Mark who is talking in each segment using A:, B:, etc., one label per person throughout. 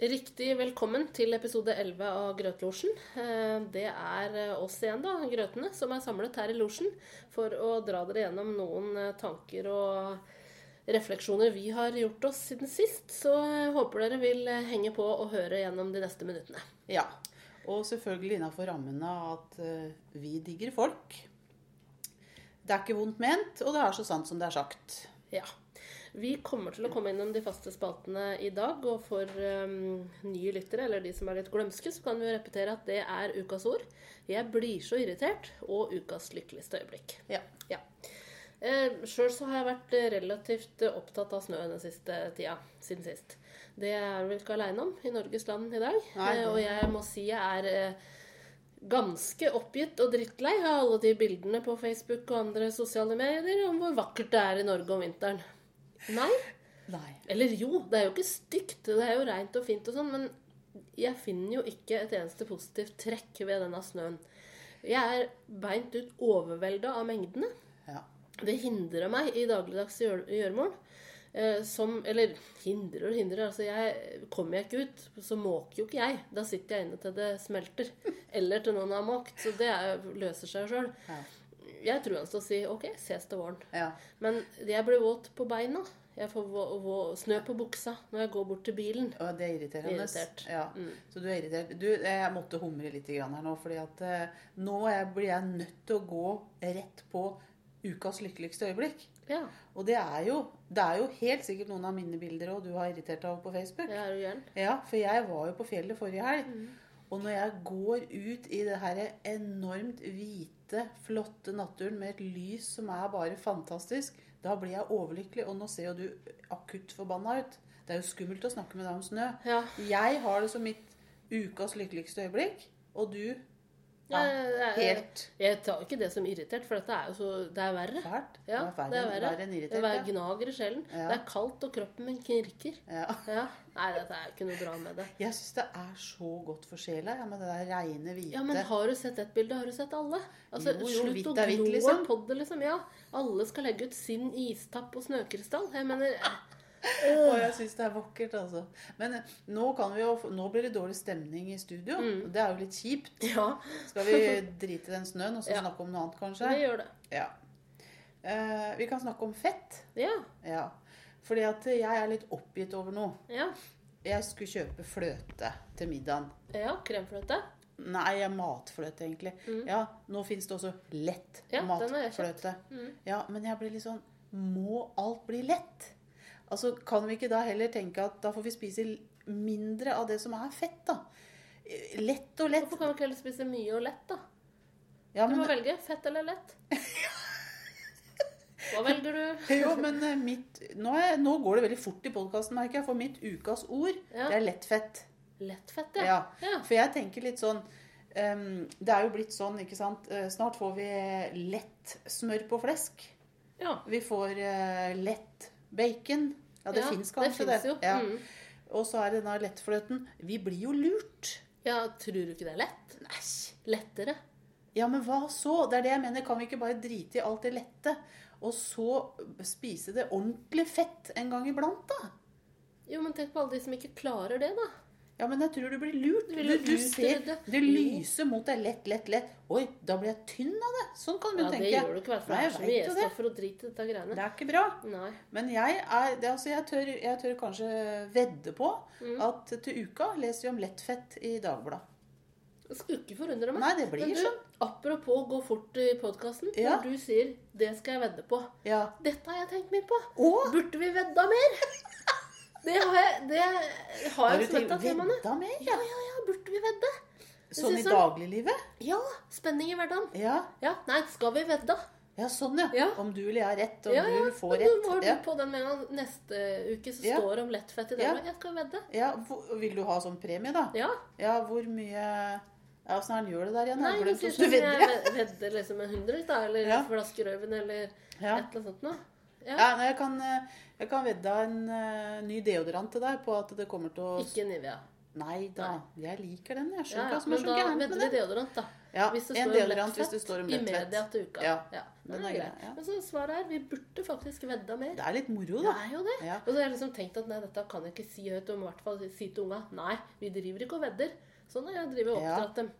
A: Riktig velkommen til episode 11 av Grøtlosjen. Eh, Det er eh, oss igjen, da, grøtene, som er samlet her i losjen for å dra dere gjennom noen eh, tanker og refleksjoner vi har gjort oss siden sist. Så jeg håper dere vil henge på og høre gjennom de neste minuttene.
B: Ja. Og selvfølgelig innafor rammene at vi digger folk. Det er ikke vondt ment, og det er så sant som det er sagt.
A: Ja. Vi kommer til å komme innom de faste spaltene i dag, og for um, nye lyttere, eller de som er litt glømske, så kan vi jo repetere at det er ukas ord. Jeg blir så irritert, og ukas lykkeligste øyeblikk.
B: Ja.
A: Ja. Eh, Sjøl så har jeg vært relativt opptatt av snø den siste tida, siden sist. Det er vi ikke aleine om i Norges land i dag.
B: Nei,
A: Eh, og jeg må si jeg er eh, ganske oppgitt og drittlei av alle de bildene på Facebook og andre sosiale medier om hvor vakkert det er i Norge om vinteren. Nei.
B: Nei.
A: Eller jo, det er jo ikke stygt. Det er jo reint og fint og sånn, men jeg finner jo ikke et eneste positivt trekk ved denne snøen. Jeg er beint ut overvelda av mengdene.
B: Ja.
A: Det hindrer meg i dagligdags gjør- gjøremål. Eh, som Eller hindrer og hindrer. Altså, jeg kommer jeg ikke ut, så måker jo ikke jeg. Da sitter jeg inne til det smelter. Eller til noen har måkt. Så det er, løser seg sjøl.
B: Ja.
A: Jeg tror han skal si OK, ses til våren.
B: ja.
A: Men jeg blir våt på beina. Jeg får vå, vå, snø på buksa når jeg går bort til bilen.
B: Og det er irriterende.
A: Irritert.
B: Ja.
A: Mm.
B: Så du er irritert. Du, jeg måtte humre litt her nå, fordi at eh, nå er- blir jeg nødt til å gå rett på ukas lykkeligste øyeblikk.
A: Ja,
B: Og det er jo, det er jo helt sikkert noen av mine bilder òg du har irritert deg over på Facebook.
A: Ja, er du gæren.
B: Ja, for jeg var jo på fjellet forrige helg.
A: Mm.
B: Og når jeg går ut i det her enormt hvite, flotte naturen med et lys som er bare fantastisk, da blir jeg overlykkelig. Og nå ser jo du akutt forbanna ut. Det er jo skummelt å snakke med deg om snø.
A: Ja.
B: Jeg har det som mitt ukas lykkeligste øyeblikk, og du ja,
A: Jeg, jeg,
B: helt
A: jeg tar ikke det som irritert, for dette er jo så Det er verre.
B: fælt.
A: Ja,
B: det er
A: er
B: verre,
A: verre.
B: enn
A: Det
B: irritert.
A: er gnager i sjelen.
B: Ja.
A: Det er kaldt, og kroppen min knirker.
B: Ja.
A: Ja. Nei, dette er ikke noe bra med det.
B: Jeg syns det er så godt for sjela ja, med det der reine hvite.
A: Ja, men har du sett ett bilde, har du sett alle. Altså,
B: Jo, jo,
A: Slutt å glo
B: liksom.
A: på det, liksom. Ja, alle skal legge ut sin istapp og snøkrystall. Jeg mener
B: Og jeg syns det er vakkert, altså. Men eh, nå, kan vi jo, nå blir det dårlig stemning i studio.
A: Mm.
B: og Det er jo litt kjipt.
A: Ja,
B: Skal vi drite den snøen og så
A: Ja.
B: snakke om noe annet,
A: vi
B: kanskje?
A: gjør det.
B: Ja. Eh, vi kan snakke om fett.
A: Ja.
B: Ja. Fordi at jeg er litt oppgitt over noe.
A: Ja.
B: Jeg skulle kjøpe fløte til middagen.
A: ja kremfløte.
B: Nei, jeg matfløte, egentlig. Ja, Nå fins det også lett
A: Mm. Ja,
B: matfløte.
A: Mm.
B: Ja, men jeg blir litt sånn Må alt bli lett? Altså, Kan vi ikke da heller tenke at da får vi spise mindre av det som er fett, da? Eh, Lett og lett.
A: Hvorfor kan vi ikke heller spise mye og lett, da?
B: Ja,
A: Du må velge fett eller lett. Hva velger du?
B: jo, men eh, mitt nå, er, nå går det veldig fort i podkasten, merker jeg. For mitt ukas ord,
A: Ja.
B: det er lettfett.
A: Lettfett,
B: Ja.
A: ja.
B: For jeg tenker litt sånn um, Det er jo blitt sånn, ikke sant. Eh, Snart får vi lett smør på flesk.
A: ja.
B: Vi får uh, lett bacon. Ja, det
A: Ja,
B: fins kanskje
A: det.
B: det. Ja.
A: Mm.
B: Og så er det da lettfløten. Vi blir jo lurt.
A: ja, tror du ikke det er lett?
B: Nei.
A: Lettere?
B: Ja, men hva så? Det er det jeg mener. Kan vi ikke bare drite i alt det lette, og så spise det ordentlig fett en gang iblant, da?
A: Jo, men tenk på alle de som ikke klarer det, da.
B: Ja, men jeg tror du blir lurt.
A: Du
B: Du, du ser
A: det-
B: det lyser mot deg lett, lett, lett. Oi, da blir jeg tynn av det. Sånn kan du
A: Ja,
B: tenke.
A: det gjør du ikke, for det er så mye drite i dette greiene.
B: Det er ikke bra.
A: Nei.
B: Men jeg er det, altså jeg, tør, jeg tør kanskje vedde på
A: Mm.
B: at til uka leser vi om lettfett i Dagbladet.
A: Det skal ikke forundre meg.
B: Nei, det blir
A: Men du,
B: sånn.
A: apropos gå fort i podkasten.
B: Ja.
A: Når du sier 'det skal jeg vedde på',
B: Ja.
A: dette har jeg tenkt mye på.
B: Å,
A: Burde vi vedda mer? Det har jeg, det har jeg
B: tenkt
A: at temaene.
B: vedda mer?
A: Ja, ja, ja, burde vi vedde?
B: Sånn i
A: sånn.
B: dagliglivet?
A: Ja, spenning i hverdagen.
B: Ja.
A: Ja, nei, skal vi vedde?
B: ja, sånn ja.
A: Ja.
B: Om du eller jeg har rett, om
A: Ja, ja,
B: du får
A: rett. Du må du på den med gang neste uke så står det om lettfett i
B: Ja.
A: Jeg skal vedde.
B: Ja, Vil du ha sånn premie, da?
A: Ja.
B: Ja, hvor mye ja, Åssen sånn, gjør det der igjen?
A: Nei,
B: Jeg
A: som
B: du
A: jeg
B: vedder.
A: liksom en hundre, da, eller
B: Ja.
A: flaskerøven, eller et eller annet sånt noe. Ja.
B: Ja, nei, jeg kan, eh, jeg kan vedde en uh, ny deodorant til deg på at det kommer til å
A: Ikke Nivea.
B: Nei da, jeg liker den. Jeg skjønner ikke
A: ja.
B: hva som er så
A: da
B: gærent med den.
A: deodorant, da.
B: Ja,
A: Hvis det
B: en deodorant hvis det står om
A: I
B: lettfett.
A: media til uka.
B: Ja,
A: Ja,
B: den
A: den
B: er grei, ja.
A: Men så svaret er vi burde faktisk vedda mer.
B: Det er litt moro,
A: Det er jo det.
B: Ja.
A: Og så har jeg liksom tenkt at nei, dette kan jeg ikke si høyt, om, i hvert fall si til unga nei, vi driver ikke og vedder. Sånn har jeg drevet og
B: Ja.
A: oppdratt dem.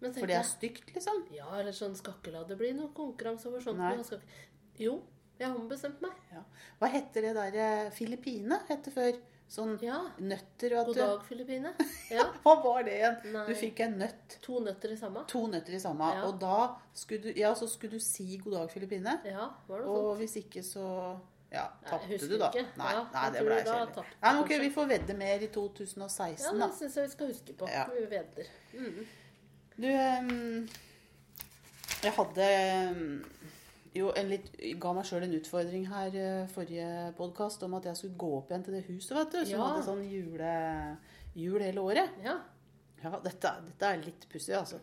A: Men
B: For det er stygt, liksom.
A: ja, eller sånn skal ikke la det bli noe konkurranse over sånt.
B: Nei.
A: men Jo, jeg har ombestemt meg.
B: Ja. Hva heter det der eh, Filippine hette før? Sånn
A: Ja.
B: nøtter og
A: God dag, Filippine. Ja.
B: Hva var det igjen?
A: Nei.
B: Du fikk en nøtt.
A: To nøtter i samme.
B: To nøtter i samme.
A: Ja.
B: Og da skulle du, ja, så skulle du si god dag, Filippine.
A: Ja, var det
B: Og
A: sånt?
B: hvis ikke, så ja, tapte du, da.
A: ikke.
B: Nei,
A: Ja,
B: nei det
A: tror
B: ble
A: jeg
B: kjedelig. Nei, ok. Vi får vedde mer i 2016.
A: Ja, det
B: da.
A: syns jeg vi skal huske på.
B: Ja.
A: Vi vedder. Mm.
B: Du, jeg hadde jo en litt Ga meg sjøl en utfordring her eh, forrige podkast om at jeg skulle gå opp igjen til det huset, vet du. Som
A: Ja.
B: hadde sånn jule, jul hele året.
A: Ja.
B: Ja, dette, dette er litt pussig, altså.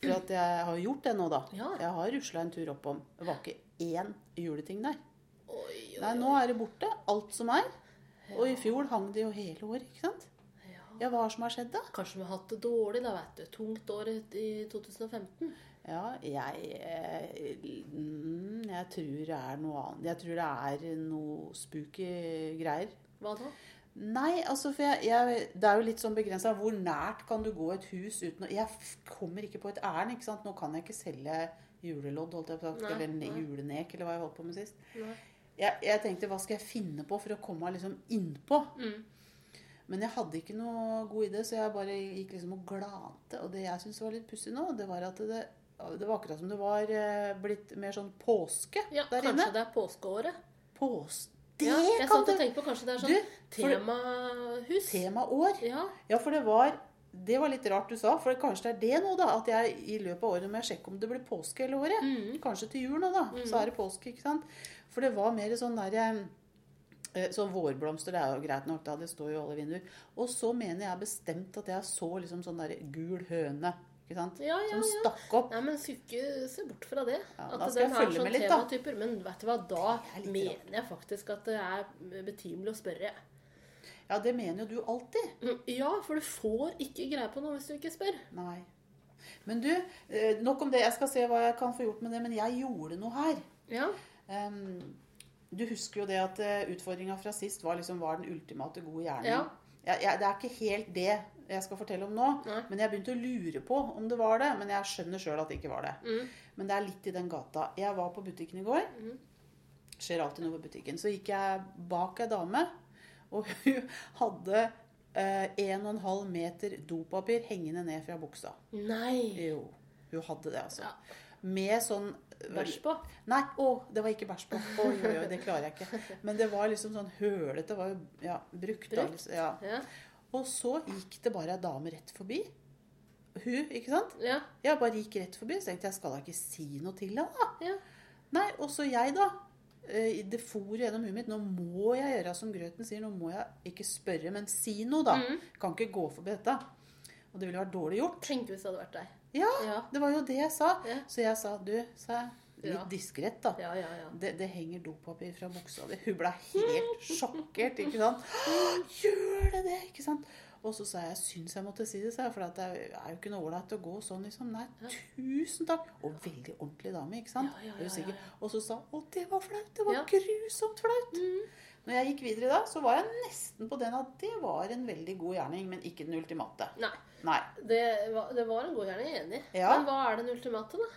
B: For at jeg har gjort det nå, da.
A: Ja.
B: Jeg har rusla en tur oppom. Det var ikke én juleting der.
A: Oi, oi,
B: Nei, nå er det borte. Alt som er. Og i fjor hang det jo hele året, ikke sant?
A: ja.
B: Ja, hva som har skjedd da?
A: Kanskje vi har hatt det dårlig, da, vet du. Tungt år i 2015.
B: Ja, jeg eh, mm, Jeg tror det er noe annet. Jeg tror det er noe spooky greier.
A: Hva da?
B: Nei, altså for jeg, jeg, Det er jo litt sånn begrensa. Hvor nært kan du gå et hus uten å Jeg kommer ikke på et ærend, ikke sant. Nå kan jeg ikke selge julelodd, holdt jeg på å si. Eller
A: nei.
B: julenek, eller hva jeg holdt på med sist. Jeg, jeg tenkte hva skal jeg finne på for å komme meg liksom innpå?
A: Mm.
B: Men jeg hadde ikke noe god idé, så jeg bare gikk liksom og glante. Og det jeg syntes var litt pussig nå, det var at det, det var akkurat som det var eh, blitt mer sånn påske
A: Ja,
B: der
A: kanskje
B: inne.
A: det er påskeåret.
B: Pås... Det
A: Ja, jeg
B: kan
A: satt og tenkte på kanskje det er sånn
B: Du,
A: temahus.
B: Temaår.
A: Ja.
B: Ja, for det var Det var litt rart du sa, for kanskje det er det nå, da. At jeg i løpet av året må jeg sjekke om det blir påske hele året.
A: Mm.
B: Kanskje til jul nå, da. Så er det påske, ikke sant. For det var mer sånn derre eh, Sånn vårblomster, det er jo greit nok, da. Det står jo i alle vinduer. Og så mener jeg bestemt at jeg så liksom sånn derre gul høne. Ikke sant?
A: Ja, ja,
B: Som stakk opp.
A: Nei, men skal ikke se bort fra det.
B: Ja,
A: at
B: da skal jeg følge
A: sånn
B: med litt, da.
A: Men vet du hva, da
B: er
A: mener jeg faktisk at det er betimelig å spørre.
B: Ja, det mener jo du alltid.
A: Mm, Ja, for du får ikke greie på noe hvis du ikke spør.
B: Nei. Men du, eh, nok om det. Jeg skal se hva jeg kan få gjort med det. Men jeg gjorde noe her.
A: Ja.
B: Um, du husker jo det at uh, utfordringa fra sist var liksom var den ultimate gode hjernen.
A: Ja.
B: Jeg, jeg, det er ikke helt det jeg skal fortelle om nå.
A: Nei.
B: Men jeg begynte å lure på om det var det. Men jeg skjønner sjøl at det ikke var det.
A: Mm.
B: Men det er litt i den gata. Jeg var på butikken i går.
A: Mm.
B: Skjer alltid noe på butikken. Så gikk jeg bak ei dame, og hun hadde eh, 1,5 meter dopapir hengende ned fra buksa.
A: Nei.
B: Jo, hun hadde det, altså.
A: Ja.
B: Med sånn
A: Bæsj på.
B: Nei, å, det var ikke bæsj på. Oi, oi, oi, det klarer jeg ikke. Men det var liksom sånn hølete. Det var jo ja, brukt. da,
A: Brukt?
B: liksom, Ja.
A: Ja.
B: Og så gikk det bare ei dame rett forbi. Hun, ikke sant?
A: Ja.
B: Jeg bare gikk rett forbi. Så tenkte jeg, skal da ikke si noe til henne, da?
A: ja.
B: Nei, og så jeg, da. Eh, Det for gjennom huet mitt. Nå må jeg gjøre som Grøten sier. Nå må jeg ikke spørre, men si noe, da.
A: Mm.
B: Kan ikke gå forbi dette. Og det ville vært dårlig gjort.
A: Tenk hvis det hadde vært deg.
B: Ja,
A: Ja.
B: det var jo det jeg sa.
A: Ja.
B: Så jeg sa, du, sa jeg, litt
A: Ja.
B: diskrett, da.
A: Ja, ja, ja.
B: Det, det henger dopapir fra buksa di. Hun ble helt sjokkert. ikke sant? Gjør det det? ikke sant? Og så sa jeg syns jeg måtte si det, sa jeg, for det er jo ikke noe ålreit å gå sånn. liksom. Nei, tusen takk. Og veldig ordentlig dame, ikke sant?
A: Ja.
B: Og så sa hun å, det var flaut. Det var grusomt flaut.
A: Mm.
B: Når jeg gikk videre da, så var jeg nesten på den at det var en veldig god gjerning, men ikke den ultimate.
A: Nei.
B: Nei.
A: Det var, det var en god gjerning, jeg er enig.
B: Ja.
A: Men hva er den ultimate, da?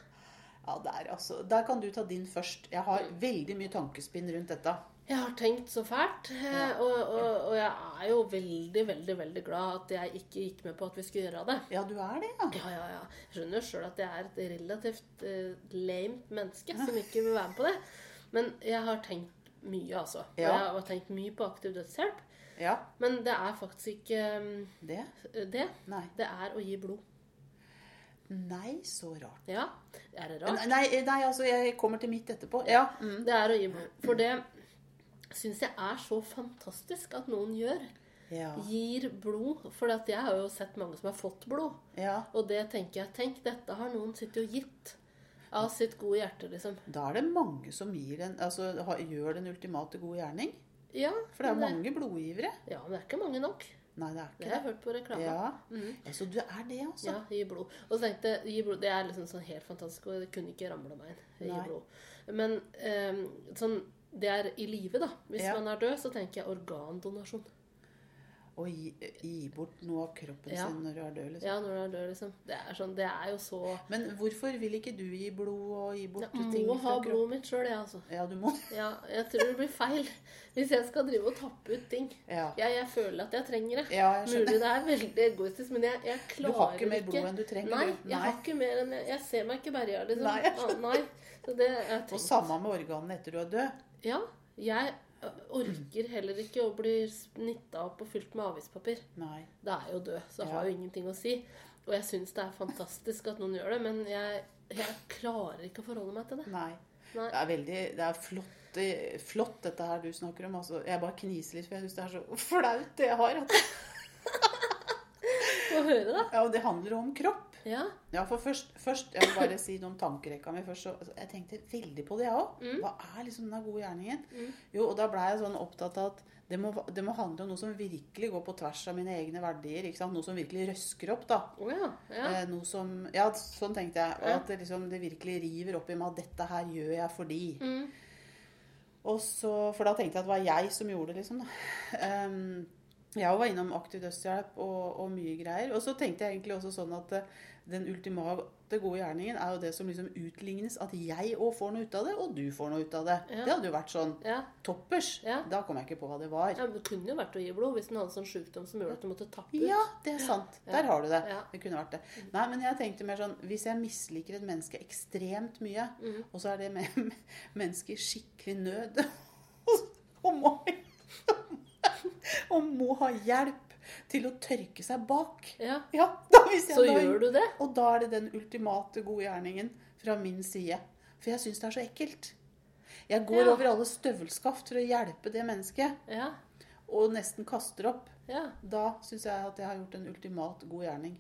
B: Ja, der, altså. Der kan du ta din først. Jeg har
A: Mm.
B: veldig mye tankespinn rundt dette.
A: Jeg har tenkt så fælt, eh,
B: Ja.
A: og, og, og jeg er jo veldig, veldig veldig glad at jeg ikke gikk med på at vi skulle gjøre det.
B: Ja, du er det, ja.
A: Ja, ja, ja. Jeg skjønner jo sjøl at jeg er et relativt uh, lamet menneske som ikke vil være med på det. Men jeg har tenkt mye, altså.
B: Ja.
A: Jeg har tenkt mye på aktiv dødshjelp.
B: Ja,
A: Men det er faktisk ikke um,
B: det.
A: det.
B: Nei.
A: Det er å gi blod.
B: Nei, så rart.
A: Ja, er det rart?
B: Nei, nei, altså, jeg kommer til mitt etterpå. Ja. Mm.
A: Det er å gi blod. For det syns jeg er så fantastisk at noen gjør.
B: Ja.
A: Gir blod. For jeg har jo sett mange som har fått blod.
B: ja.
A: Og det tenker jeg Tenk, dette har noen sittet og gitt. Av sitt gode hjerte, liksom.
B: Da er det mange som den, altså, gjør den ultimate gode gjerning.
A: Ja,
B: For det er
A: jo
B: mange blodgivere.
A: Ja, men det er ikke mange nok.
B: Nei, det er ikke
A: Det
B: Det
A: har jeg hørt på reklame.
B: Ja. Mm. Så du er det, altså?
A: Ja, gi blod. Og så tenkte jeg, gi blod, Det er liksom sånn helt fantastisk, og det kunne ikke ramle meg inn. Gi
B: Nei.
A: blod. Men um, sånn Det er i live, da. Hvis
B: Ja.
A: man er død, så tenker jeg organdonasjon.
B: Å gi, gi bort noe av kroppen
A: Ja.
B: sin når du er død, liksom.
A: Ja, når du er død, liksom. Det er, sånn, det er jo så
B: Men hvorfor vil ikke du gi blod og gi bort
A: Jeg
B: ting
A: må ha blodet mitt sjøl, jeg, altså.
B: Ja, du må
A: Ja, jeg tror det blir feil hvis jeg skal drive og tappe ut ting.
B: Ja,
A: Jeg, jeg føler at jeg trenger det.
B: ja jeg
A: Mulig
B: skjønner.
A: det er veldig egoistisk, men jeg, jeg
B: Du har ikke mer blod enn du trenger.
A: Nei, jeg har ikke mer enn jeg, jeg ser meg ikke berga, liksom.
B: Nei,
A: Nei. Så det
B: Og samme med organene etter du er død.
A: Ja, jeg orker heller ikke å bli nitta opp og fylt med avispapir.
B: Nei.
A: Det er jo død, så
B: Ja.
A: har jo ingenting å si. Og jeg syns det er fantastisk at noen gjør det, men jeg, jeg klarer ikke å forholde meg til det.
B: Nei.
A: Nei.
B: Det er veldig Det er flott, flott dette her du snakker om. Altså, jeg bare kniser litt, for jeg syns det er så flaut det jeg har.
A: Få høre, da.
B: ja, og det handler om kropp.
A: Ja.
B: Ja, for først, først Jeg må bare si noe om tankerekka mi først. Så, jeg tenkte veldig på det, jeg òg.
A: Mm.
B: Hva er liksom denne gode gjerningen?
A: Mm.
B: Jo, og da blei jeg sånn opptatt av at det må, det må handle om noe som virkelig går på tvers av mine egne verdier. ikke sant? Noe som virkelig røsker opp, da.
A: Oh, ja. ja.
B: Eh, noe som, ja, sånn tenkte jeg. Og at det, liksom, det virkelig river opp i meg at dette her gjør jeg fordi.
A: Mm.
B: Og så, For da tenkte jeg at det var jeg som gjorde det, liksom. da. Um, jeg var innom aktiv dødshjelp og, og mye greier. Og så tenkte jeg egentlig også sånn at den ultimate gode gjerningen er jo det som liksom utlignes. At jeg òg får noe ut av det, og du får noe ut av det.
A: Ja.
B: Det hadde jo vært sånn
A: ja.
B: toppers.
A: Ja.
B: Da kom jeg ikke på hva det var.
A: ja det kunne jo vært å gi blod hvis den hadde sånn sjukdom som gjorde at du måtte tappe ut.
B: Ja, det er sant. Der har du det. Det kunne vært det. Nei, men jeg tenkte mer sånn Hvis jeg misliker et menneske ekstremt mye,
A: mm.
B: og så er det med menneske i skikkelig nød og må, og må ha hjelp til å tørke seg bak
A: Ja.
B: Ja,
A: Så
B: da,
A: gjør du det?
B: Og da er det den ultimate gode gjerningen fra min side. For jeg syns det er så ekkelt. Jeg går
A: Ja.
B: over alle støvelskaft for å hjelpe det mennesket,
A: Ja.
B: og nesten kaster opp.
A: Ja.
B: Da syns jeg at jeg har gjort en ultimat god gjerning.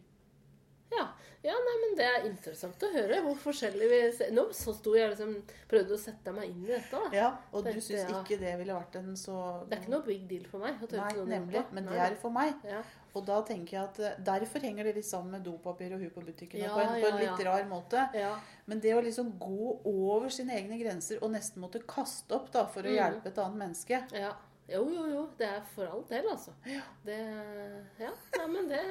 A: Ja. ja, nei, men det er interessant å høre hvor forskjellig vi ser Nå så sto jeg liksom prøvde å sette meg inn i dette. da.
B: Ja, og du
A: Tenkte,
B: syns
A: ja.
B: ikke det ville vært en så
A: Det er ikke noe big deal for meg.
B: Nei, nemlig. Men
A: Nei,
B: det er for meg.
A: Ja.
B: Og da tenker jeg at eh, Derfor henger det litt sammen med dopapir og hu på butikken.
A: Ja,
B: på, en, på en litt rar måte.
A: ja.
B: Men det å liksom gå over sine egne grenser og nesten måtte kaste opp da, for å
A: mm.
B: hjelpe et annet menneske
A: ja. Jo, jo, jo. Det er for all del, altså.
B: Ja.
A: Det Ja, nei, men det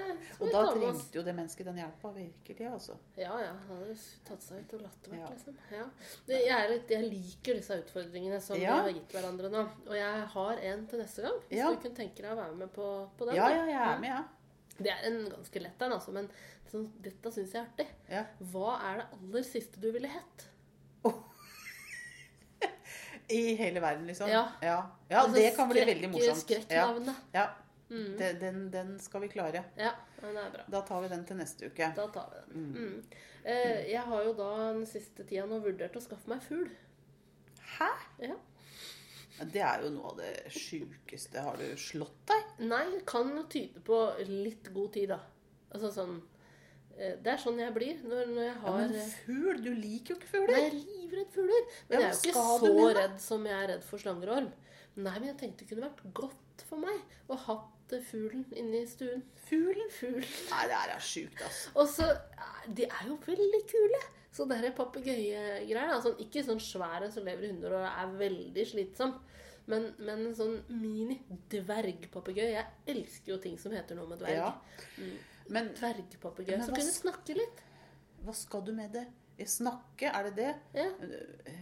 B: Og da trengte jo det mennesket den hjelpa virkelig, altså.
A: Ja, ja. Han hadde tatt seg ut og latt det
B: Ja.
A: liksom. Ja. Det, jeg, er litt, jeg liker disse utfordringene som
B: Ja.
A: vi har gitt hverandre nå. Og jeg har en til neste gang. Hvis
B: Ja.
A: du kunne tenke deg å være med på, på den.
B: Ja, ja, jeg er med, ja.
A: Det er en ganske lett en, altså. Men så, dette syns jeg er artig.
B: ja.
A: Hva er det aller siste du ville hett?
B: I hele verden, liksom.
A: Ja.
B: ja. Ja,
A: Altså,
B: det kan bli
A: skrekk-
B: veldig morsomt. Ja,
A: Skrekknavnet.
B: ja.
A: Mm.
B: Den, den, den skal vi klare.
A: Ja, den er bra.
B: Da tar vi den til neste uke.
A: Da tar vi den. Mm. Eh, jeg har jo da den siste tida nå vurdert å skaffe meg fugl.
B: Hæ?
A: Ja.
B: Det er jo noe av det sjukeste. Har du slått deg?
A: Nei, det kan tyde på litt god tid, da. Altså sånn eh, Det er sånn jeg blir når, når jeg
B: Ja, men
A: eh,
B: fugl? Du liker jo ikke
A: Nei,
B: fugler.
A: jeg er livredd fugler. Men jeg er jo ikke så redd som jeg er redd for slanger og orm. Nei, men jeg tenkte det kunne vært godt for meg å hatt eh, fuglen inne i stuen.
B: Fuglen?
A: Fuglen.
B: Nei, det her er sjukt, altså.
A: Og så er- De er jo veldig kule. Så det her papegøyegreier altså, Ikke sånn svære som lever i hunder og er veldig slitsom. Men, men en sånn mini-dvergpapegøye. Jeg elsker jo ting som heter noe med dverg.
B: Ja. Men
A: Dvergpapegøye som kunne snakke litt.
B: hva skal du med det? Snakke, er det det?
A: Ja.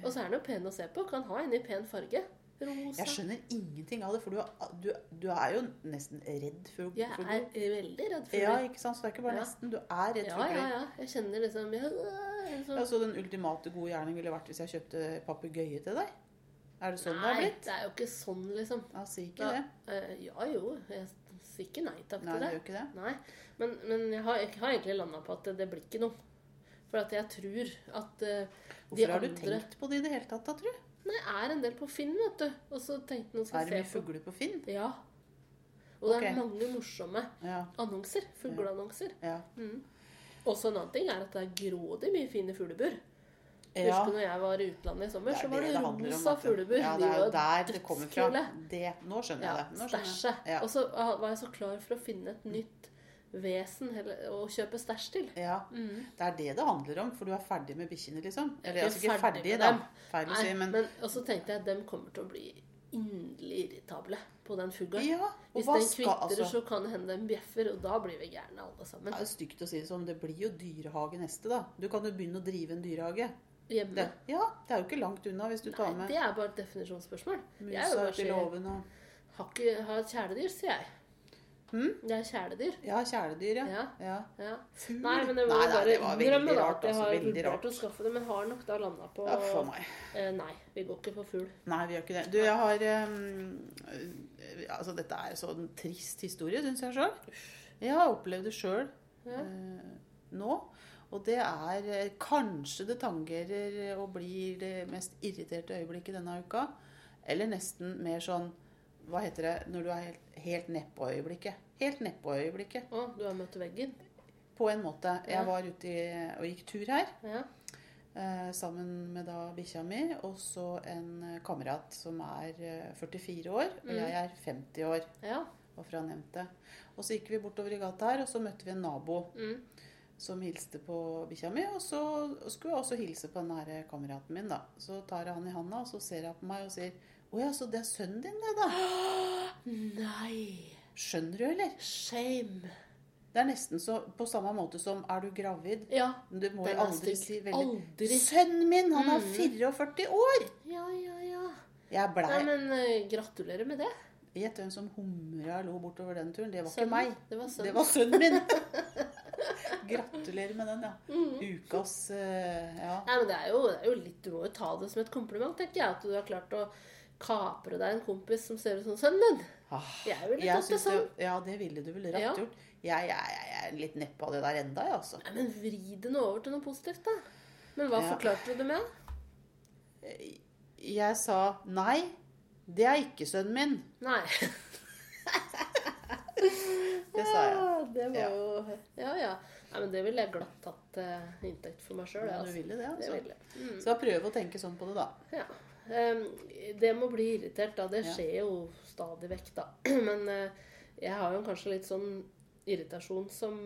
A: Og så er den jo pen å se på. Kan ha en i pen farge. Rosa.
B: Jeg skjønner ingenting av det, for du, du, du er jo nesten redd for fugler.
A: Jeg er veldig redd for
B: Ja, ikke sant? Så det er ikke bare
A: Ja.
B: nesten. Du er redd
A: Ja,
B: fugler.
A: ja, ja. Jeg kjenner liksom ja, liksom.
B: Ja, så den ultimate gode gjerning ville vært hvis jeg kjøpte papegøye til deg? Er det sånn det har blitt?
A: Nei, det er jo ikke sånn, liksom.
B: Ja, si ikke
A: da,
B: det.
A: eh, ja jo. Jeg sier ikke nei takk
B: Nei,
A: til
B: det
A: det.
B: gjør ikke det.
A: Nei, men, men jeg, har, jeg har egentlig landa på at det, det blir ikke noe. For at jeg tror at de
B: Hvorfor har du tenkt på det i det hele tatt, da, tror du?
A: Nei, er en del på Finn, vet du. Og så tenkte skal
B: Er det mye fugler på Finn?
A: Ja. Og det er mange morsomme
B: Ja.
A: annonser. Fugleannonser.
B: ja.
A: Mm. Også en annen ting er at det er grådig mye fine fuglebur.
B: Ja.
A: Husker når jeg var i utlandet i sommer,
B: er
A: så var det,
B: det
A: rosa fuglebur.
B: Ja, det er jo der det kommer fra. Det, nå skjønner jeg det. Nå skjønner jeg. Ja.
A: Og så ah, var jeg så klar for å finne et nytt vesen å kjøpe stæsj til.
B: Ja,
A: Mm.
B: det er det det handler om, for du er ferdig med bikkjene, liksom.
A: Er
B: Eller altså ikke
A: ferdig
B: ferdig, da. Feil å si, men
A: men og så tenkte jeg at dem kommer til å bli inderlig irritable på den fuglen.
B: Ja,
A: Hvis den kvitrer,
B: altså
A: så kan det hende den bjeffer, og da blir vi gærne alle sammen.
B: Det er jo stygt å si det sånn, det blir jo dyrehage neste, da. Du kan jo begynne å drive en dyrehage.
A: Hjemme.
B: Det, ja, det er jo ikke langt unna hvis du tar
A: Nei,
B: med
A: det er bare et definisjonsspørsmål. Jeg er
B: musa
A: bare til
B: låven og
A: har, ikke, har kjæledyr, sier jeg.
B: Hm?
A: Det er kjæledyr.
B: Ja, kjæledyr, ja.
A: Ja.
B: ja.
A: ja.
B: Fugl.
A: Nei, men det var,
B: Nei, nei, det var veldig rart,
A: at jeg
B: altså,
A: har vurdert å skaffe det, men har nok da landa på
B: Ja, for meg.
A: eh, Nei, vi går ikke for fugl.
B: Nei, vi gjør ikke det. Du, jeg har øh, Altså, dette er en sånn trist historie, syns jeg sjøl. Jeg har opplevd det sjøl
A: Ja.
B: nå. Og det er eh, Kanskje det tangerer og blir det mest irriterte øyeblikket denne uka. Eller nesten mer sånn Hva heter det når du er helt, helt nedpå-øyeblikket? Helt nedpå-øyeblikket.
A: Å, du har møtt veggen?
B: På en måte.
A: Ja.
B: Jeg var ute i, og gikk tur her.
A: Ja.
B: Eh, sammen med da bikkja mi og så en eh, kamerat som er eh, 44 år, og
A: Mm.
B: jeg er 50 år.
A: ja.
B: Og fra nevnte. Og så gikk vi bortover i gata her, og så møtte vi en nabo
A: Mm.
B: som hilste på bikkja mi. Og så skulle jeg også hilse på den her kameraten min, da. Så tar jeg han i handa, og så ser han på meg og sier Å ja, så det er sønnen din, det, da?
A: Nei.
B: Skjønner du, eller?
A: Shame.
B: Det er nesten så på samme måte som Er du gravid?
A: Ja.
B: Du må jo
A: er
B: aldri si veldig
A: Aldri.
B: Sønnen min, han er
A: Mm.
B: 44 år!
A: Ja, ja, ja.
B: Jeg blei
A: Nei, men uh, gratulerer med det.
B: Gjett hvem som humra og lo bortover den turen. Det var
A: Sønnen.
B: ikke meg.
A: Det var
B: Det
A: sønnen.
B: var sønnen min. Gratulerer med den, ja.
A: Mm.
B: Ukas uh, Ja.
A: Nei, men det er, jo, det er jo litt Du må jo ta det som et kompliment, tenker jeg. At du har klart å kapre deg en kompis som ser ut som sønnen din.
B: Ah,
A: Jeg ville tatt det sånn.
B: Ja, det ville du vel rett
A: Ja.
B: gjort. Jeg, jeg, jeg, er litt nedpå det der enda, jeg, altså.
A: Nei, men vri det nå over til noe positivt, da. Men hva
B: Ja.
A: forklarte du det med?
B: Jeg sa nei, det er ikke sønnen min.
A: Nei.
B: Det sa jeg.
A: Ja, det var jo Ja, ja. Nei, men det ville jeg glatt tatt til inntekt for meg sjøl.
B: Ja, du
A: Altså.
B: ville det,
A: Det
B: altså.
A: ville. Mm.
B: Så prøv å tenke sånn på det, da.
A: Ja. Em, det med å bli irritert, da, det skjer jo stadig vekk, da. Men eh, jeg har jo kanskje litt sånn irritasjon som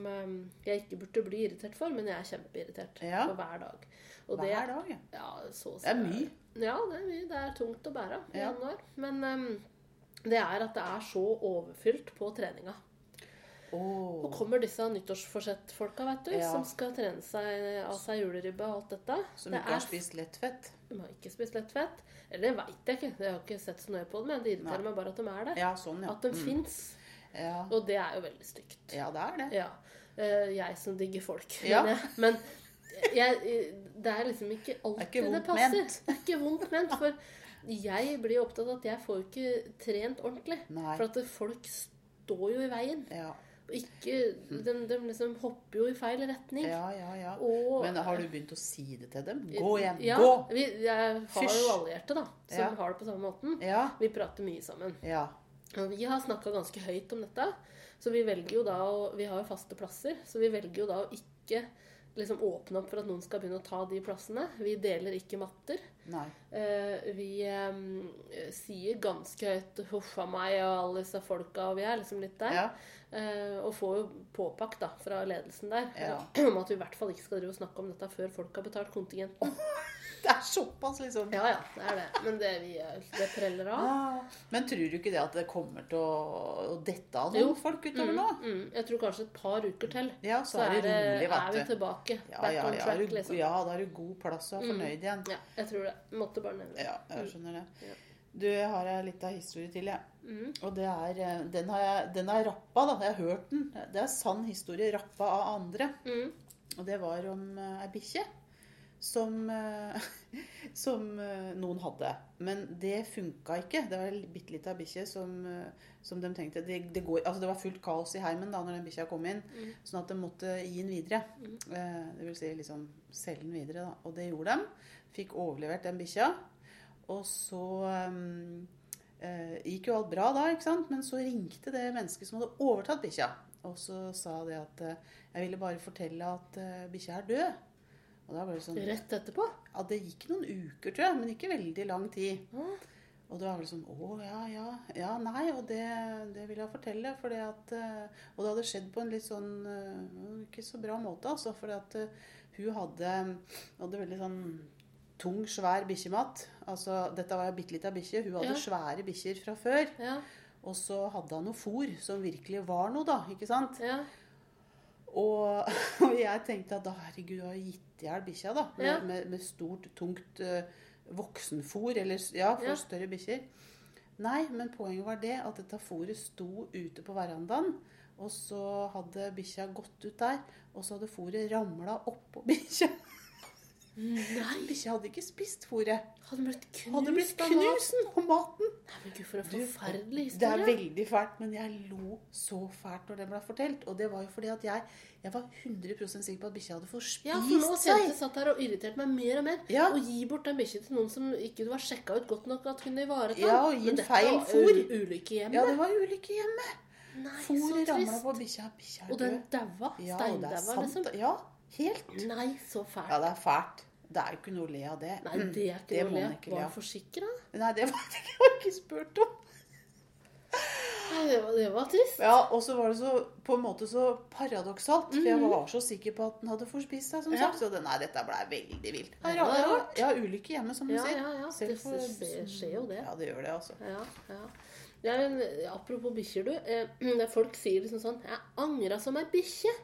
A: jeg ikke burde bli irritert for, men jeg er kjempeirritert
B: Ja.
A: på hver dag. Og
B: Hver
A: det,
B: dag, ja.
A: ja, så å si
B: Det er mye.
A: Ja, det er mye. Det er tungt å bære i
B: Ja.
A: januar. Men em, det er at det er så overfylt på treninga.
B: Oh.
A: Og kommer disse nyttårsforsett-folka, vet du,
B: Ja.
A: som skal trene seg av seg juleribbe og alt dette.
B: Som ikke har
A: er
B: spist lettfett.
A: De har ikke spist lett fett. Eller det veit jeg ikke. Jeg har ikke sett så nøye på det, men det irriterer meg bare at de er der.
B: Ja, sånn, ja.
A: At de
B: Mm.
A: fins.
B: Ja.
A: Og det er jo veldig stygt.
B: ja, det er det.
A: Ja. Eh, jeg som digger folk. Men, jeg, men jeg, det er liksom ikke alltid
B: Det ikke det,
A: passer.
B: ment.
A: Det er ikke vondt ment. For jeg blir opptatt av at jeg får ikke trent ordentlig.
B: Nei.
A: For at folk står jo i veien.
B: Ja,
A: ikke de, de liksom hopper jo i feil retning.
B: ja, ja. ja.
A: Og,
B: Men har du begynt å si det til dem? Gå igjen!
A: Ja,
B: Gå!
A: Vi, jeg har jo allierte, da, som
B: Ja.
A: har det på samme måten.
B: Ja.
A: Vi prater mye sammen.
B: Ja.
A: Og vi har snakka ganske høyt om dette. Så vi velger jo da å Vi har jo faste plasser, så vi velger jo da å ikke liksom åpne opp for at noen skal begynne å ta de plassene. Vi deler ikke matter. Eh, vi eh, sier ganske høyt 'huff a meg' og alle disse folka, og vi er liksom litt der.
B: Ja.
A: Eh, og får jo påpakt da, fra ledelsen der
B: Ja.
A: om at vi i hvert fall ikke skal drive og snakke om dette før folk har betalt kontingenten.
B: Det er såpass, liksom.
A: Ja ja, det er det. Men det, vi, det preller av.
B: Ja. Men tror du ikke det at det kommer til å, å dette av
A: Jo.
B: noen folk utover
A: Mm,
B: nå?
A: mm. Jeg tror kanskje et par uker til.
B: Ja, så, er det rolig,
A: er vi
B: vet
A: tilbake.
B: Ja,
A: Back
B: ja,
A: on
B: ja,
A: track,
B: er du,
A: liksom.
B: ja, da er du god plass og er
A: Mm.
B: fornøyd igjen.
A: Ja, jeg tror det. Måtte bare nevne det.
B: Ja, jeg skjønner det.
A: Ja.
B: Du, jeg har litt av historie til, jeg.
A: Mm.
B: Og det er eh, Den har jeg den er rappa, da. Jeg har hørt den. Det er sann historie rappa av andre.
A: Mm.
B: Og det var om uh, ei bikkje som, eh, som eh, noen hadde. Men det funka ikke. Det var ei bitte lita bikkje som, eh, som de tenkte det, det, går, altså det var fullt kaos i heimen da når den bikkja kom inn,
A: Mm.
B: sånn at de måtte gi den videre.
A: Mm.
B: Det vil si liksom selge den videre. Da. Og det gjorde de. Fikk overlevert den bikkja. Og så um, gikk jo alt bra da, ikke sant? Men så ringte det mennesket som hadde overtatt bikkja. Og så sa det at jeg ville bare fortelle at bikkja er død. Og da ble det sånn
A: Rett etterpå?
B: Ja, det gikk noen uker, tror jeg, men ikke veldig lang tid.
A: Mm.
B: Og da var det sånn Å, ja, ja. Ja, nei, og det, det vil jeg fortelle. Fordi at eh, Og det hadde skjedd på en litt sånn eh, Ikke så bra måte, altså. Fordi at eh, hun hadde, hadde veldig sånn tung, svær bikkjemat. Altså, dette var ei bitte lita bikkje. Hun hadde
A: Ja.
B: svære bikkjer fra før.
A: Ja.
B: Og så hadde han noe fôr som virkelig var noe, da. Ikke sant?
A: ja.
B: Og, og jeg tenkte at da, herregud, har gitt i hjel bikkja, da. Med,
A: Ja.
B: med, med stort, tungt uh, voksenfôr, eller ja, for
A: Ja.
B: større bikkjer. Nei, men poenget var det at dette fôret sto ute på verandaen. Og så hadde bikkja gått ut der, og så hadde fôret ramla oppå bikkja.
A: Nei!
B: Bikkja hadde ikke spist fôret.
A: Hadde blitt knust
B: Hadde blitt
A: av
B: knust på maten.
A: Nei, men gud, for en forferdelig historie.
B: Det er veldig fælt, men jeg lo så fælt når det ble fortalt. Og det var jo fordi at jeg, jeg var 100% sikker på at bikkja hadde forspist
A: Ja, for nå
B: seg.
A: jeg satt her og irriterte meg mer og mer.
B: Ja.
A: Å gi bort den bikkja til noen som ikke du har sjekka ut godt nok at kunne ivareta
B: Ja, og gi en feil fôr.
A: Ulykke hjemme.
B: Ja, det var ulykke hjemme.
A: Nei,
B: Fôret ramla på bikkja. Bikkja er
A: Og den daua.
B: Ja, og det
A: Steindaua,
B: ja,
A: liksom.
B: Ja, helt.
A: Nei, så fælt.
B: Ja, det er fælt. Det er jo ikke noe å le av det.
A: Nei, det er ikke
B: Det
A: noe å le av. Var du forsikra?
B: Nei, det var det jeg ikke spurt om.
A: Nei, det var, det var trist.
B: Ja, Og så var det så på en måte så paradoksalt. For jeg var så sikker på at den hadde forspist seg, som
A: Mhm. Ja.
B: sagt. Så det, nei, dette ble veldig vilt.
A: Ja, det
B: ulykke hjemme, som du
A: Ja,
B: sier.
A: ja, ja.
B: Selv
A: Det
B: for-
A: skjer- skjer jo det.
B: Ja, det gjør det, altså.
A: Ja, ja. Men, apropos bikkjer, du. Eh, folk sier liksom sånn 'Jeg angra som ei bikkje'.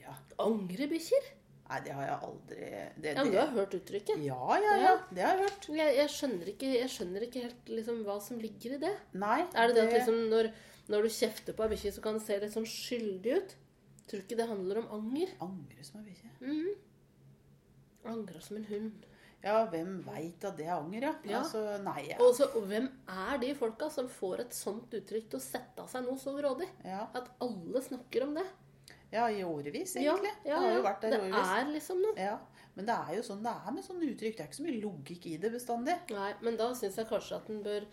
B: Ja.
A: Angrer bikkjer?
B: Nei, det har jeg aldri det,
A: Ja, men du har hørt uttrykket.
B: ja, ja, ja. Det har jeg hørt.
A: Jeg, jeg, skjønner ikke, jeg skjønner ikke helt liksom, hva som ligger i det.
B: Nei.
A: Er det det at liksom, når, når du kjefter på ei bikkje, så kan det se litt sånn skyldig ut? Tror ikke det handler om anger.
B: Angre som ei bikkje.
A: Mhm. Angra som en hund.
B: Ja, hvem veit at det er anger, ja?
A: Ja.
B: Altså, nei, ja.
A: Også, og hvem er de folka som får et sånt uttrykk til å sette av seg noe så grådig?
B: ja.
A: At alle snakker om det.
B: Ja, i årevis,
A: Ja,
B: egentlig.
A: ja,
B: det har jo vært der i årevis.
A: er liksom noe.
B: Ja. Men det er jo sånn det er med sånne uttrykk. Det er ikke så mye logikk i det bestandig.
A: Nei, men da syns jeg kanskje at en bør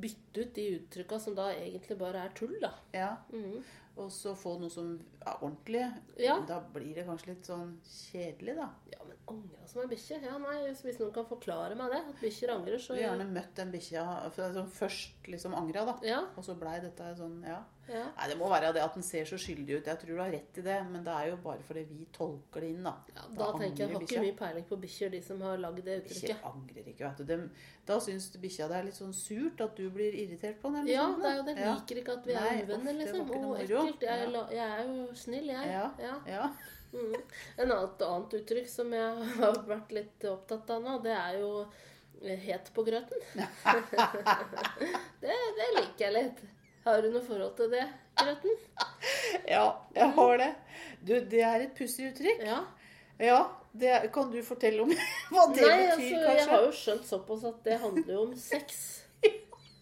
A: bytte ut de uttrykka som da egentlig bare er tull, da.
B: Ja.
A: Mhm.
B: Og så få noe som er ordentlig.
A: Ja.
B: Da blir det kanskje litt sånn kjedelig, da.
A: Ja, men angra som ei bikkje? Ja, nei, hvis- noen kan forklare meg det, at bikkjer angrer, så
B: har gjerne møtt den bikkja som først liksom angra, da.
A: Ja.
B: Og så blei dette sånn, ja.
A: ja.
B: Nei, det må være det at den ser så skyldig ut. Jeg tror du har rett i det, men det er jo bare fordi vi tolker det inn, da.
A: ja da tenker jeg, har ikke mye peiling på bikkjer, de som har lagd det uttrykket.
B: Bikkjer angrer ikke, vet du. De, da syns bikkja det er litt sånn surt at du blir irritert på den. eller
A: Ja,
B: sånn,
A: det er jo det. Liker ikke at vi er uvenner, liksom.
B: ikke
A: ekkelt. Jeg,
B: Ja.
A: jeg er jo snill, jeg.
B: Ja.
A: Ja. Mm. En annet, annet uttrykk som jeg har vært litt opptatt av nå, det er jo eh, het på grøten. det, det liker jeg litt. Har du noe forhold til det, grøten?
B: ja, jeg har det. Du, det er et pussig uttrykk.
A: Ja.
B: Ja, det kan du fortelle om hva det
A: Nei,
B: betyr,
A: altså, jeg har jo skjønt såpass at det handler jo om sex.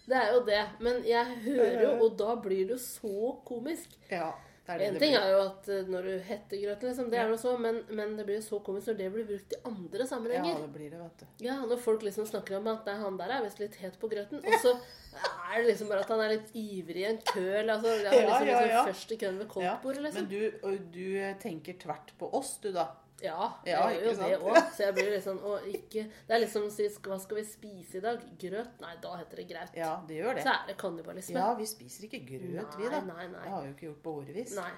A: Det er jo det. Men jeg hører jo, og da blir det jo så komisk.
B: Ja, det det
A: En
B: det
A: ting er jo at eh, når du heter grøten, liksom, det er noe så, men, men det blir jo så komisk når det blir brukt i andre sammenhenger.
B: Ja, det blir det, vet du.
A: Ja, Når folk liksom snakker om at nei, han der er visst litt het på grøten, og så er det liksom bare at han er litt ivrig i en kø. eller Altså, jeg er liksom, liksom først i køen ved koldtbordet, liksom.
B: Men du, du tenker tvert på oss, du, da.
A: Ja, jeg
B: Ja,
A: gjør jo
B: sant?
A: det òg. Så jeg blir liksom og ikke, Det er liksom å si hva skal vi spise i dag? Grøt? Nei, da heter det graut.
B: Ja, det gjør det.
A: Så er det kannibalisme.
B: Ja, vi spiser ikke grøt, vi, da.
A: Nei, nei, nei.
B: Det har vi jo ikke gjort på årevis.
A: Nei.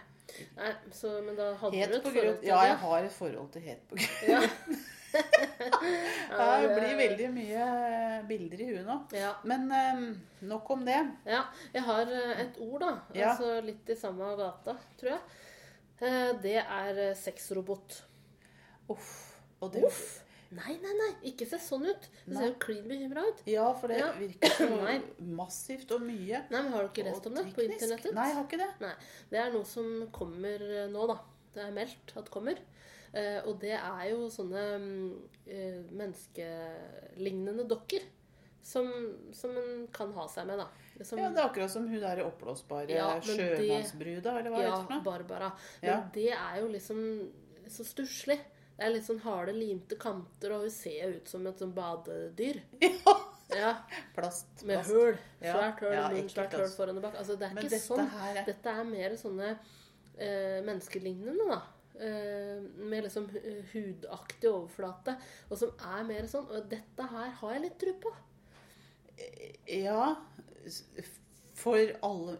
A: nei så, men da hadde
B: Het
A: du et forhold
B: til
A: til
B: Ja,
A: det?
B: jeg har et forhold til het på grøt.
A: Ja.
B: Det
A: det-
B: blir veldig mye bilder i huet nå.
A: Ja.
B: Men eh, nok om det.
A: Ja, jeg har eh, et ord, da. Altså litt i samme gata, tror jeg. Eh, Det er eh, sexrobot.
B: Uff. Det,
A: Uff! Nei, nei, nei, ikke se sånn ut. Du
B: Nei.
A: ser jo klin bekymra ut.
B: Ja, for det
A: Ja.
B: virker så massivt og mye.
A: Nei, men Har du ikke lest om det på internettet?
B: Nei, jeg har ikke det.
A: Nei, Det er noe som kommer eh, nå, da. Det er meldt at kommer. Eh, og det er jo sånne mm, eh, menneskelignende dokker som, som en kan ha seg med, da. Som,
B: Ja, Det er akkurat som hun der oppblåsbare
A: Ja,
B: sjømannsbruda, eller hva
A: Ja,
B: det heter. Ja,
A: Barbara. Men
B: Ja.
A: det er jo liksom så stusslig. Det er litt sånn harde, limte kanter, og hun ser ut som et sånn badedyr.
B: Ja,
A: Ja,
B: plast.
A: Med
B: plast.
A: høl.
B: Ja,
A: Svært hull,
B: ja,
A: munn, svært høl
B: altså.
A: foran og bak. Altså, det er
B: Men
A: ikke
B: dette
A: sånn.
B: er
A: Dette er mer sånne eh, menneskelignende, da. eh, med liksom hudaktig overflate, og som er mer sånn. Og dette her har jeg litt tro på.
B: Ja, for alle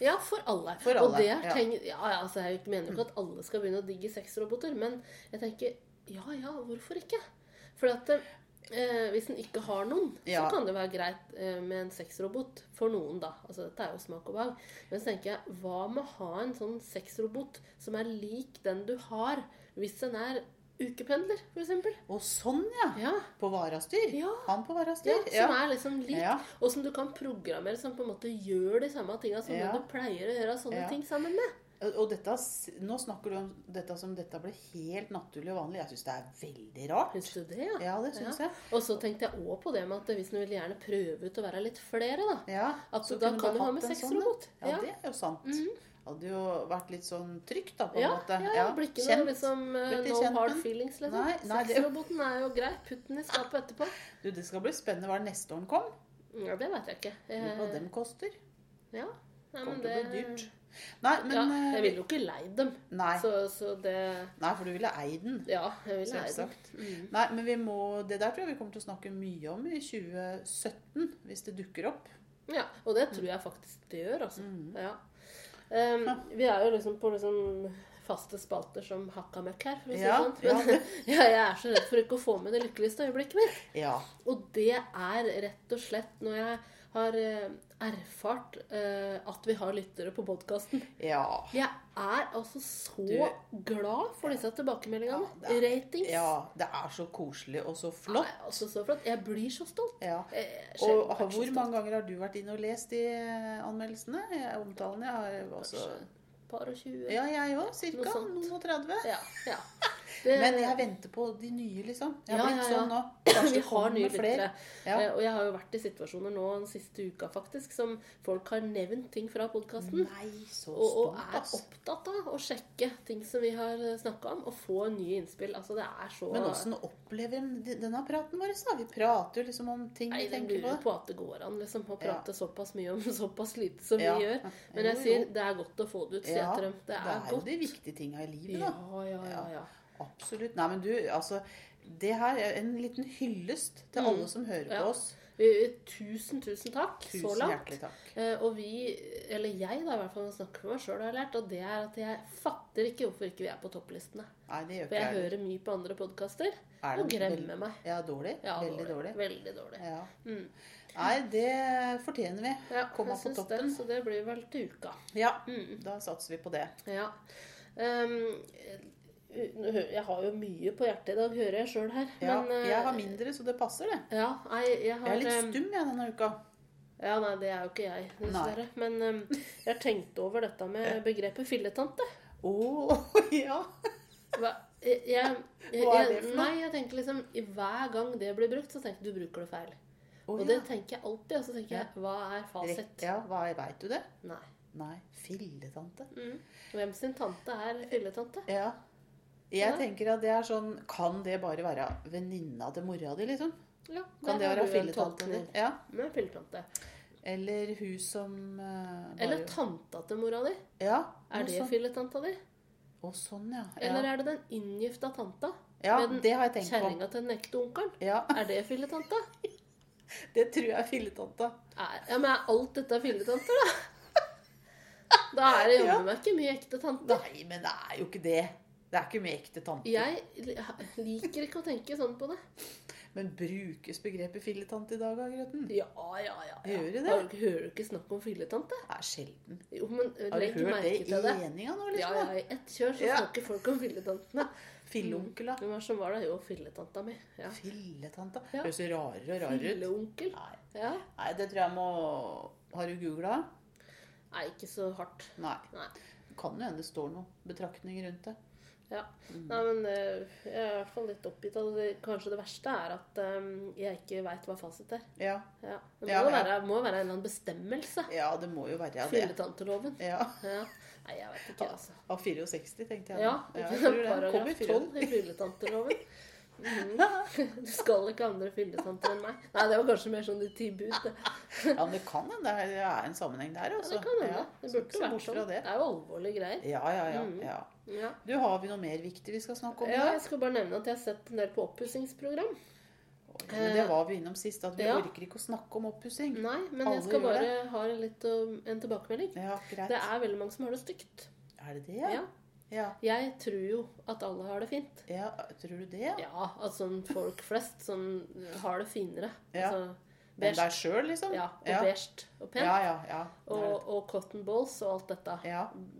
A: Ja, for alle.
B: For
A: Og det er ting, ja, ja, altså Jeg mener jo ikke at alle skal begynne å digge sexroboter, men jeg tenker ja ja, hvorfor ikke? For at eh, hvis en ikke har noen,
B: Ja.
A: så kan det være greit eh, med en sexrobot. For noen, da. Altså Dette er jo smak og behag. Men så tenker jeg, hva med å ha en sånn sexrobot som er lik den du har hvis en er ukependler, f.eks.?
B: Og sånn, ja.
A: Ja.
B: På varastyr.
A: Ja.
B: Han på varastyr.
A: Ja, som er liksom lik,
B: Ja.
A: og som du kan programmere som på en måte gjør de samme tinga som
B: Ja.
A: du pleier å gjøre sånne
B: Ja.
A: ting sammen med.
B: Og dette, nå snakker du om dette som dette ble helt naturlig og vanlig. Jeg syns det er veldig rart.
A: Syns du det, ja?
B: Ja, det syns jeg.
A: Og så tenkte jeg òg på det med at hvis en vil gjerne prøve ut å være litt flere, da.
B: Ja,
A: At da kan du ha med sexrobot.
B: sånn, Ja,
A: Ja.
B: Det er jo sant. Hadde jo vært litt sånn trygt, da, på en
A: Ja,
B: måte.
A: ja, ja, blir ikke noe liksom no hard feelings, liksom.
B: Nei, nei,
A: Sexroboten er jo grei. Putt den i skapet etterpå.
B: Du, det skal bli spennende hva neste år kom.
A: Ja, det vet jeg ikke.
B: Hva
A: Eh,
B: dem koster.
A: ja. Nei,
B: Kommer
A: men det
B: bli dyrt. Nei, men
A: ja, jeg
B: eh,
A: ville jo ikke leid dem.
B: Nei.
A: Så, så det
B: Nei, for du ville eid den.
A: Ja, jeg ville eid
B: den.
A: Mm.
B: Nei, men vi må, det der tror jeg vi kommer til å snakke mye om i 2017, hvis det dukker opp.
A: Ja, og det tror jeg faktisk det gjør, altså.
B: Mm.
A: Ja. Em, vi er jo liksom på liksom faste spalter som hakka møkk her, for å si
B: Ja,
A: det sånn.
B: ja,
A: Men ja, jeg er så redd for ikke å få med det lykkeligste øyeblikket mitt.
B: Ja.
A: Og det er rett og slett når jeg har eh, erfart uh, at vi har lyttere på podkasten.
B: Ja.
A: Jeg er altså så
B: Du-
A: glad for disse tilbakemeldingene.
B: Ja, er-
A: Ratings.
B: ja. Det er så koselig og så flott.
A: Nei, altså så flott. Jeg blir så stolt.
B: Ja.
A: Er
B: Og hvor
A: stolt.
B: mange ganger har du vært inne og lest de anmeldelsene? Jeg- Omtalene? Jeg har også
A: Kanskje et par og tjue.
B: Ja, jeg òg. Cirka noen og 30.
A: Ja, ja. Det-
B: Men jeg venter på de nye, liksom. Jeg har
A: Ja,
B: blitt
A: ja, ja.
B: sånn nå. Kanskje
A: vi har nye lyttere.
B: Ja.
A: Eh, Og jeg har jo vært i situasjoner nå den siste uka faktisk som folk har nevnt ting fra podkasten. Og, og er opptatt av å sjekke ting som vi har snakka om, og få nye innspill. Altså det er så
B: Men åssen opplever de- denne praten vår? da? Vi prater jo liksom om ting
A: Nei,
B: vi tenker
A: lurer
B: på.
A: på at det går an liksom, å
B: Ja.
A: prate såpass mye om såpass lite som
B: Ja.
A: vi gjør. Men jeg sier det er godt å få det ut, sier
B: Ja,
A: jeg til dem. Det er,
B: jo
A: godt.
B: de viktige tinga i livet, da.
A: Ja, ja, ja. ja.
B: Absolutt. Nei, men du, altså Det her er en liten hyllest til
A: Mm.
B: alle som hører
A: Ja.
B: på oss.
A: Tusen, tusen takk så
B: Tusen
A: langt.
B: hjertelig takk.
A: Eh, og vi, eller jeg da, i hvert fall når jeg snakker for meg sjøl, har lært, og det er at jeg fatter ikke hvorfor ikke vi er på topplistene.
B: Nei, det gjør
A: For
B: ikke
A: jeg
B: jeg.
A: hører mye på andre podkaster
B: Er
A: og gremmer meg.
B: Ja, dårlig.
A: Ja,
B: Veldig dårlig.
A: Veldig dårlig.
B: Ja.
A: Mm.
B: Nei, det fortjener vi.
A: Ja,
B: Komme på toppen.
A: Det, så det blir vel til uka.
B: Ja,
A: Mm.
B: da satser vi på det.
A: Ja. Hø- jeg har jo mye på hjertet i dag, hører jeg sjøl her.
B: Ja,
A: Men, eh,
B: jeg har mindre, så det passer, det.
A: Ja, jeg
B: Jeg
A: har
B: er litt
A: ehm,
B: stum jeg denne uka.
A: Ja, nei, det er jo ikke jeg, dessverre. Men ehm, jeg har tenkt over dette med begrepet filletante.
B: Å, ja.
A: Hva, jeg, jeg, jeg,
B: Hva er det for noe?
A: Nei, jeg tenker liksom Hver gang det blir brukt, så tenker jeg du bruker det feil.
B: Oh,
A: Og
B: ja.
A: det tenker jeg alltid. Og så tenker
B: Ja.
A: jeg hva er fasit?
B: Ja, hva Veit du det?
A: Nei.
B: Nei. Filletante.
A: Mm. Hvem sin tante er filletante?
B: Ja. Jeg
A: Ja.
B: tenker at det er sånn Kan det bare være venninna til mora di, liksom?
A: Ja,
B: Kan det være
A: du en
B: filletanta di?
A: tolkning.
B: Ja.
A: Med filletante.
B: Eller hun som uh, bare
A: Eller tanta til mora di.
B: Ja.
A: Er det
B: sånn.
A: filletanta di?
B: Å, sånn, ja.
A: Eller er det den inngifta tanta?
B: Ja,
A: med den
B: det har jeg tenkt på.
A: Kjerringa til den ekte onkelen?
B: Ja,
A: Er det filletanta?
B: det tror jeg er filletanta.
A: Ja, men er alt dette filletanter, da? Da er det jammen meg ikke mye ekte tanter.
B: Nei, men det er jo ikke det. Det er ikke med ekte tante.
A: Jeg liker ikke å tenke sånn på det.
B: Men brukes begrepet filletante i dag, Grøten?
A: Ja, ja, ja. ja.
B: Gjør det det?
A: Har Hører du ikke snakk om filletante?
B: Det er sjelden.
A: Jo, men
B: Har du hørt det i eninga nå,
A: Ja,
B: liksom?
A: ja,
B: ja.
A: I ett kjør så
B: Ja.
A: snakker folk om filletantene.
B: Filleonkel, da.
A: Hvem var det som var det? Jo, filletanta mi. Ja.
B: Filletanta.
A: Ja.
B: Høres rarere og rarere ut.
A: Filleonkel.
B: Nei.
A: Ja.
B: Nei, det tror jeg må Har du googla?
A: Nei, ikke så hardt.
B: Nei.
A: Nei.
B: Kan jo hende det står noen betraktninger rundt det.
A: Ja.
B: Mm.
A: Nei, men eh, jeg er i hvert fall litt oppgitt av. Kanskje det verste er at eh, jeg ikke veit hva fasit er.
B: Ja.
A: Ja. Det må,
B: Ja, ja.
A: være, må være en eller annen bestemmelse.
B: ja, det må jo være det.
A: Fylletanteloven.
B: Ja.
A: Ja. Nei, jeg vet ikke, altså.
B: Av 64, tenkte jeg.
A: Ja,
B: jeg tror det.
A: paragraf
B: Kommer i fire.
A: 12 i filletanteloven. Du skal ikke ha andre fylletanter enn meg. Nei, det var kanskje mer sånn de ti bud.
B: Ja, men det kan hende det er- en sammenheng der,
A: Ja,
B: altså.
A: det kan hende.
B: Ja,
A: Det burde vært sånn. Det
B: det.
A: er jo alvorlige greier.
B: Ja, ja, ja.
A: Mm.
B: ja.
A: Ja.
B: Du, har vi noe mer viktig vi skal snakke om?
A: ja, jeg skal bare nevne at jeg har sett en del på oppussingsprogram.
B: Men det var vi innom sist, at vi
A: Ja.
B: orker ikke å snakke om oppussing.
A: Nei, men
B: Alle
A: jeg skal
B: bare
A: bare ha litt um, en tilbakemelding.
B: Ja, greit.
A: Det er veldig mange som har det stygt.
B: Er det det?
A: Ja.
B: Ja.
A: Jeg tror jo at alle har det fint.
B: ja. Tror du det?
A: Ja, altså folk flest som har det finere.
B: Ja.
A: Altså, Beige.
B: deg sjøl, liksom?
A: Ja, og
B: ja.
A: beige og pent.
B: Ja, ja, ja.
A: Og, og cotton balls og alt dette.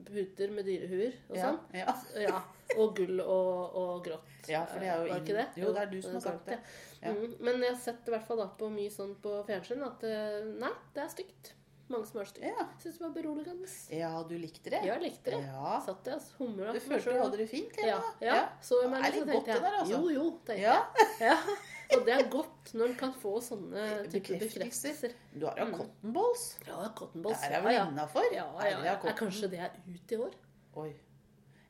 A: Puter med dyrehuer og sånn.
B: ja.
A: Ja. Og gull og, og grått.
B: ja, for det er jo
A: Var ikke det?
B: Jo, det er du som har sagt det. Ja.
A: Mm, men jeg har sett i hvert fall da på mye sånn på fjernsyn at eh, nei, det er stygt. Mange som har stygt.
B: Ja.
A: Syns det var beroligende.
B: ja, du likte det?
A: Ja, jeg likte det.
B: Ja.
A: Satt jeg altså, humra
B: Du følte du hadde det fint?
A: Ja,
B: ja.
A: ja. Så jeg meg
B: er
A: litt, så
B: litt godt det der, altså.
A: Jo, jo, tenkte jeg. Ja. Og det er godt når en kan få sånne typer
B: Bekreftelser. Du har da
A: Mm.
B: cotton balls?
A: Ja, cotton balls.
B: Det er
A: jeg
B: vel
A: ja.
B: innafor?
A: Ja, ja, ja. Er kanskje det er ut i år?
B: Oi.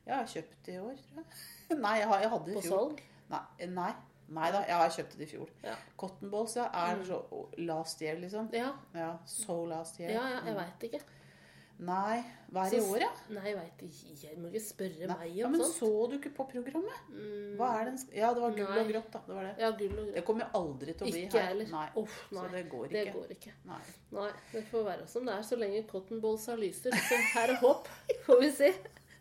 B: Jeg har kjøpt det i år, tror jeg. Nei, jeg, har, jeg hadde det i fjor.
A: På salg?
B: Nei, nei. Nei da, jeg har kjøpt det i fjor.
A: Ja.
B: Cotton balls ja, er
A: Mm.
B: så last year, liksom.
A: Ja,
B: Ja, so last year.
A: ja, ja jeg
B: Mm.
A: veit ikke.
B: Nei, hva er det i året?
A: Nei, jeg veit ikke. Jeg må ikke spørre
B: Nei.
A: meg
B: ja,
A: om
B: men
A: sånt.
B: så du ikke på programmet?
A: Mm,
B: Hva er den Ja, det var gull
A: Nei.
B: og grått, da. Det var det.
A: Ja, gull og
B: Det
A: kommer
B: kommer aldri til å bli
A: Ikke
B: her.
A: heller.
B: Nei.
A: Uff,
B: Så det går
A: Det
B: ikke.
A: går ikke.
B: Nei.
A: Nei, det får være som det er. Så lenge cotton har lyser, så her er håp. Får vi si.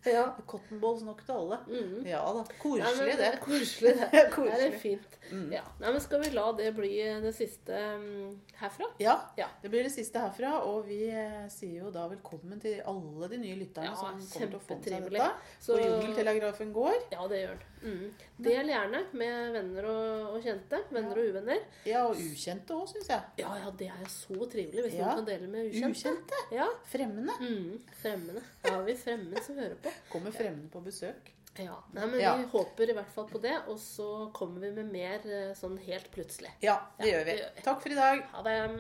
A: Ja.
B: Cotton balls nok til alle.
A: Mm.
B: Ja da.
A: Nei,
B: Koselig,
A: men
B: det.
A: Koselig, det. Det er fint.
B: Mm.
A: Ja. Nei, men skal vi la det bli det siste mm, herfra?
B: Ja,
A: Ja.
B: det blir det siste herfra. Og vi eh, sier jo da velkommen til alle de nye lytterne
A: Ja,
B: som kommer til å få med seg dette.
A: Så
B: Og jungeltelegrafen går.
A: Ja, det gjør den. Mm. Del gjerne med venner og, og kjente. Venner og uvenner.
B: Ja, og ukjente òg, syns jeg.
A: Ja, ja, det er så trivelig hvis noen kan dele med ukjente.
B: Ukjente.
A: Ja.
B: Fremmede.
A: Mm. Fremmede. Da har vi fremmede som hører på.
B: Kommer fremmede på besøk.
A: Ja. Nei, men
B: Ja.
A: vi håper i hvert fall på det, og så kommer vi med mer eh, sånn helt plutselig.
B: Ja, det
A: Ja,
B: gjør vi.
A: det gjør vi.
B: Takk for i dag.
A: Ha det.